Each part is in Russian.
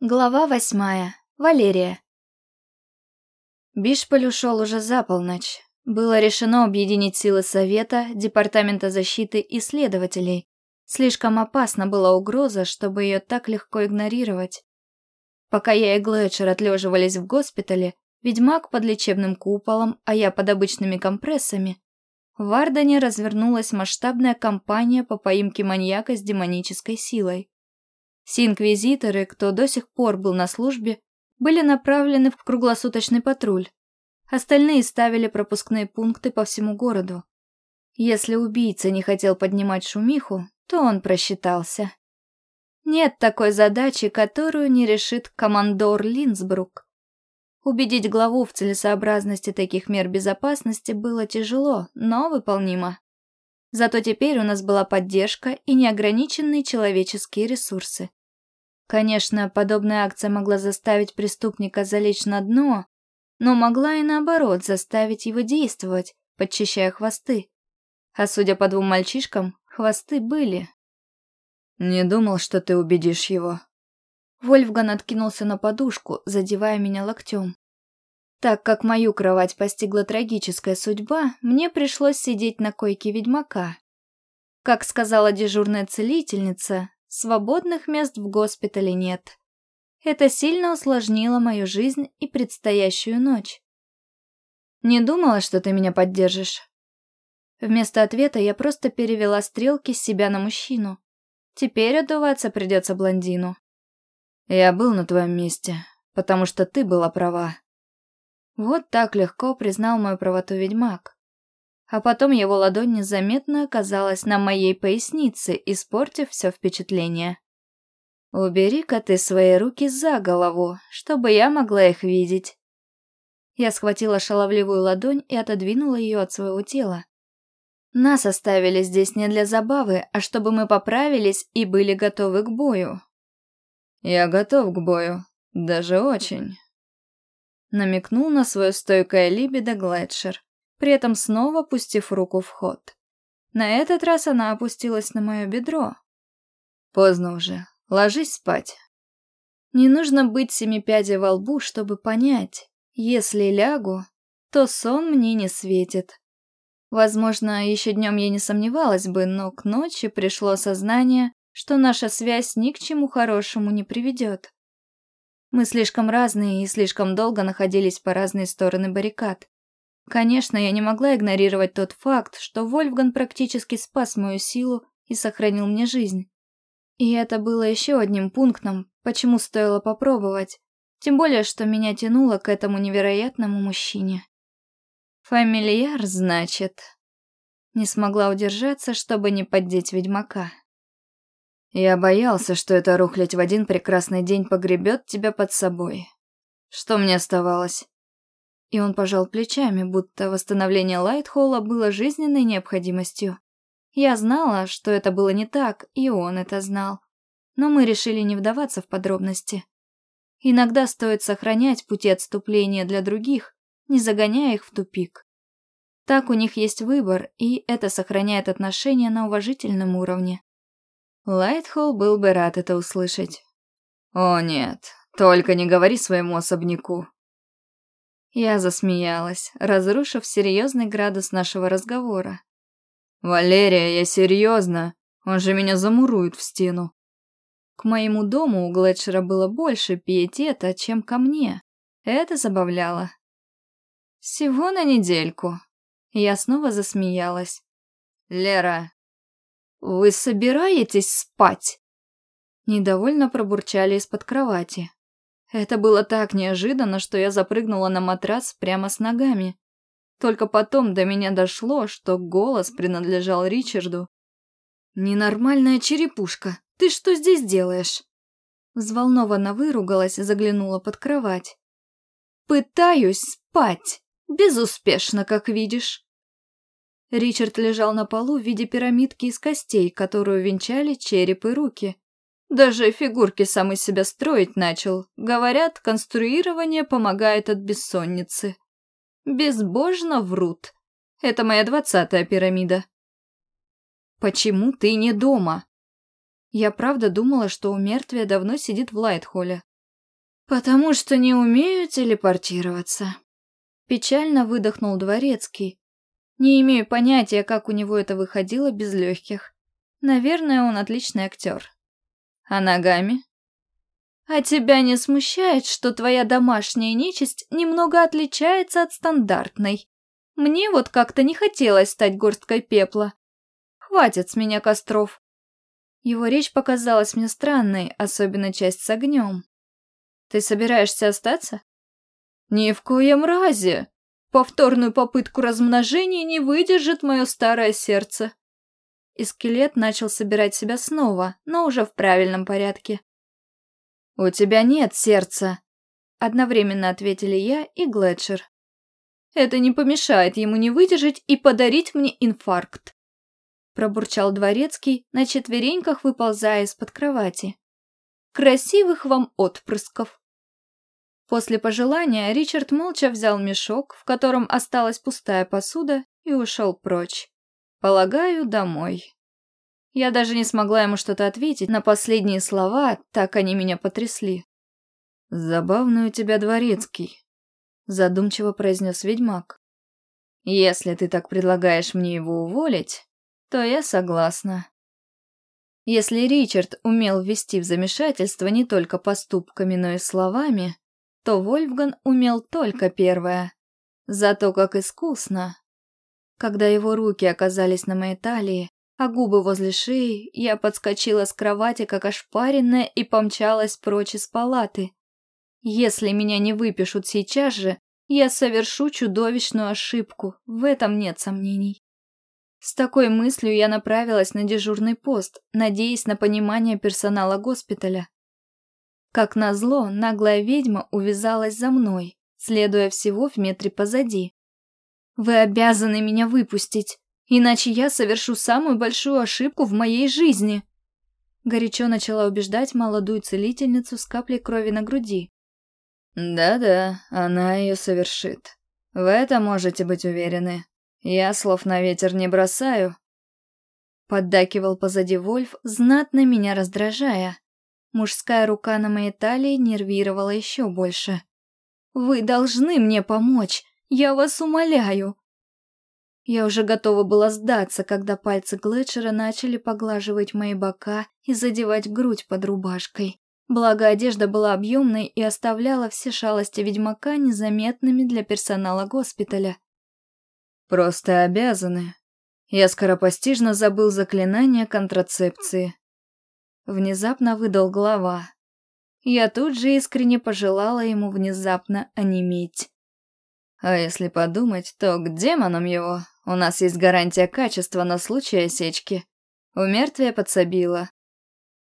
Глава восьмая. Валерия. Бишполь ушел уже за полночь. Было решено объединить силы Совета, Департамента защиты и следователей. Слишком опасна была угроза, чтобы ее так легко игнорировать. Пока я и Глэчер отлеживались в госпитале, ведьмак под лечебным куполом, а я под обычными компрессами, в Ардене развернулась масштабная кампания по поимке маньяка с демонической силой. Все инквизиторы, кто до сих пор был на службе, были направлены в круглосуточный патруль. Остальные ставили пропускные пункты по всему городу. Если убийца не хотел поднимать шумиху, то он просчитался. Нет такой задачи, которую не решит командор Линсбрук. Убедить главу в целесообразности таких мер безопасности было тяжело, но выполнимо. Зато теперь у нас была поддержка и неограниченные человеческие ресурсы. Конечно, подобная акция могла заставить преступника залечь на дно, но могла и наоборот заставить его действовать, подчищая хвосты. А судя по двум мальчишкам, хвосты были. «Не думал, что ты убедишь его». Вольфган откинулся на подушку, задевая меня локтем. Так как мою кровать постигла трагическая судьба, мне пришлось сидеть на койке ведьмака. Как сказала дежурная целительница, Свободных мест в госпитале нет. Это сильно усложнило мою жизнь и предстоящую ночь. Не думала, что ты меня поддержишь. Вместо ответа я просто перевела стрелки с себя на мужчину. Теперь отдуваться придется блондину. Я был на твоем месте, потому что ты была права. Вот так легко признал мою правоту ведьмак а потом его ладонь незаметно оказалась на моей пояснице, испортив все впечатление. «Убери-ка ты свои руки за голову, чтобы я могла их видеть». Я схватила шаловливую ладонь и отодвинула ее от своего тела. Нас оставили здесь не для забавы, а чтобы мы поправились и были готовы к бою. «Я готов к бою, даже очень», — намекнул на свое стойкое либидо Глэдшер при этом снова пустив руку в ход. На этот раз она опустилась на мое бедро. «Поздно уже. Ложись спать». Не нужно быть семипядей во лбу, чтобы понять. Если лягу, то сон мне не светит. Возможно, еще днем я не сомневалась бы, но к ночи пришло сознание, что наша связь ни к чему хорошему не приведет. Мы слишком разные и слишком долго находились по разные стороны баррикад. Конечно, я не могла игнорировать тот факт, что Вольфган практически спас мою силу и сохранил мне жизнь. И это было еще одним пунктом, почему стоило попробовать, тем более, что меня тянуло к этому невероятному мужчине. Фамильяр, значит. Не смогла удержаться, чтобы не поддеть ведьмака. Я боялся, что эта рухлядь в один прекрасный день погребет тебя под собой. Что мне оставалось? И он пожал плечами, будто восстановление Лайтхолла было жизненной необходимостью. Я знала, что это было не так, и он это знал. Но мы решили не вдаваться в подробности. Иногда стоит сохранять пути отступления для других, не загоняя их в тупик. Так у них есть выбор, и это сохраняет отношения на уважительном уровне. Лайтхолл был бы рад это услышать. «О нет, только не говори своему особняку», я засмеялась, разрушив серьезный градус нашего разговора. «Валерия, я серьезно. Он же меня замурует в стену». К моему дому у Глетчера было больше пиетета, чем ко мне. Это забавляло. Всего на недельку. Я снова засмеялась. «Лера, вы собираетесь спать?» Недовольно пробурчали из-под кровати. Это было так неожиданно, что я запрыгнула на матрас прямо с ногами. Только потом до меня дошло, что голос принадлежал Ричарду. «Ненормальная черепушка, ты что здесь делаешь?» Взволнованно выругалась и заглянула под кровать. «Пытаюсь спать. Безуспешно, как видишь». Ричард лежал на полу в виде пирамидки из костей, которую венчали череп и руки. Даже фигурки сам из себя строить начал. Говорят, конструирование помогает от бессонницы. Безбожно врут. Это моя двадцатая пирамида. Почему ты не дома? Я правда думала, что у мертвия давно сидит в Лайтхолле. Потому что не умею телепортироваться. Печально выдохнул Дворецкий. Не имею понятия, как у него это выходило без легких. Наверное, он отличный актер. А ногами? А тебя не смущает, что твоя домашняя нечисть немного отличается от стандартной? Мне вот как-то не хотелось стать горсткой пепла. Хватит с меня костров. Его речь показалась мне странной, особенно часть с огнем. Ты собираешься остаться? Ни в коем разе. Повторную попытку размножения не выдержит мое старое сердце. И скелет начал собирать себя снова, но уже в правильном порядке. «У тебя нет сердца», — одновременно ответили я и Глетчер. «Это не помешает ему не выдержать и подарить мне инфаркт», — пробурчал дворецкий, на четвереньках выползая из-под кровати. «Красивых вам отпрысков!» После пожелания Ричард молча взял мешок, в котором осталась пустая посуда, и ушел прочь. Полагаю, домой. Я даже не смогла ему что-то ответить на последние слова, так они меня потрясли. «Забавный у тебя дворецкий», — задумчиво произнес ведьмак. «Если ты так предлагаешь мне его уволить, то я согласна». Если Ричард умел ввести в замешательство не только поступками, но и словами, то Вольфган умел только первое. Зато как искусно. Когда его руки оказались на моей талии, а губы возле шеи, я подскочила с кровати, как ошпаренная, и помчалась прочь из палаты. Если меня не выпишут сейчас же, я совершу чудовищную ошибку, в этом нет сомнений. С такой мыслью я направилась на дежурный пост, надеясь на понимание персонала госпиталя. Как назло, наглая ведьма увязалась за мной, следуя всего в метре позади. «Вы обязаны меня выпустить, иначе я совершу самую большую ошибку в моей жизни!» Горячо начала убеждать молодую целительницу с каплей крови на груди. «Да-да, она ее совершит. В этом можете быть уверены. Я слов на ветер не бросаю». Поддакивал позади Вольф, знатно меня раздражая. Мужская рука на моей талии нервировала еще больше. «Вы должны мне помочь! Я вас умоляю!» Я уже готова была сдаться, когда пальцы Глетчера начали поглаживать мои бока и задевать грудь под рубашкой. Благо, одежда была объемной и оставляла все шалости ведьмака незаметными для персонала госпиталя. «Просто обязаны. Я скоропостижно забыл заклинание контрацепции. Внезапно выдал глава. Я тут же искренне пожелала ему внезапно онеметь. А если подумать, то к демонам его. У нас есть гарантия качества на случай осечки. У мертвия подсобила.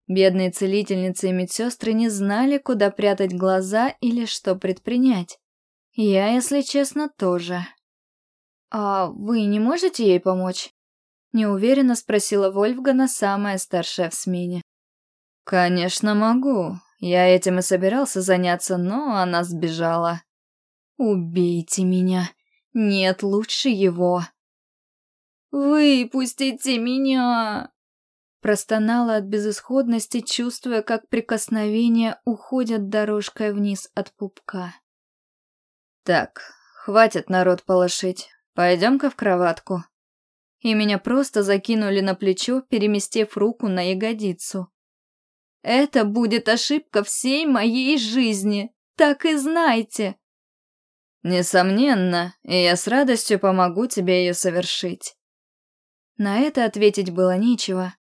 Бедные целительницы и медсестры не знали, куда прятать глаза или что предпринять. Я, если честно, тоже. «А вы не можете ей помочь?» Неуверенно спросила Вольфгана, самая старшая в смене. «Конечно могу. Я этим и собирался заняться, но она сбежала». «Убейте меня. Нет, лучше его». «Выпустите меня!» Простонала от безысходности, чувствуя, как прикосновения уходят дорожкой вниз от пупка. «Так, хватит народ полошить. Пойдем-ка в кроватку». И меня просто закинули на плечо, переместив руку на ягодицу. Это будет ошибка всей моей жизни, так и знайте. Несомненно, и я с радостью помогу тебе ее совершить. На это ответить было нечего.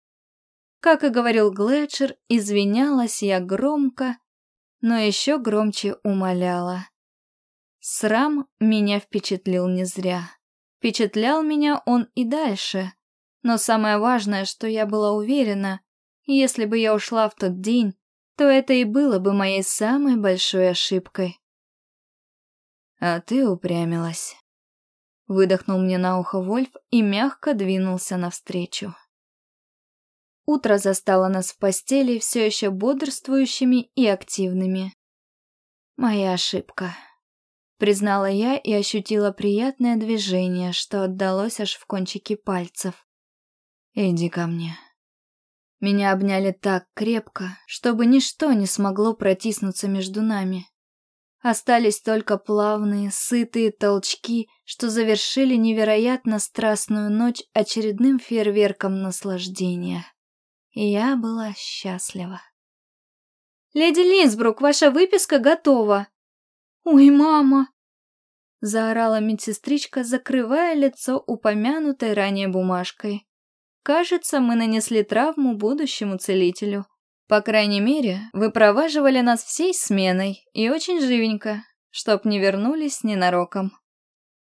Как и говорил Глетчер, извинялась я громко, но еще громче умоляла. Срам меня впечатлил не зря. Впечатлял меня он и дальше. Но самое важное, что я была уверена, если бы я ушла в тот день, то это и было бы моей самой большой ошибкой. А ты упрямилась. Выдохнул мне на ухо Вольф и мягко двинулся навстречу. Утро застало нас в постели все еще бодрствующими и активными. Моя ошибка. Признала я и ощутила приятное движение, что отдалось аж в кончике пальцев. «Иди ко мне», меня обняли так крепко, чтобы ничто не смогло протиснуться между нами. Остались только плавные, сытые толчки, что завершили невероятно страстную ночь очередным фейерверком наслаждения. И я была счастлива. «Леди Линсбрук, ваша выписка готова!» «Ой, мама!» Заорала медсестричка, закрывая лицо упомянутой ранее бумажкой. «Кажется, мы нанесли травму будущему целителю. По крайней мере, вы проваживали нас всей сменой, и очень живенько, чтоб не вернулись ненароком».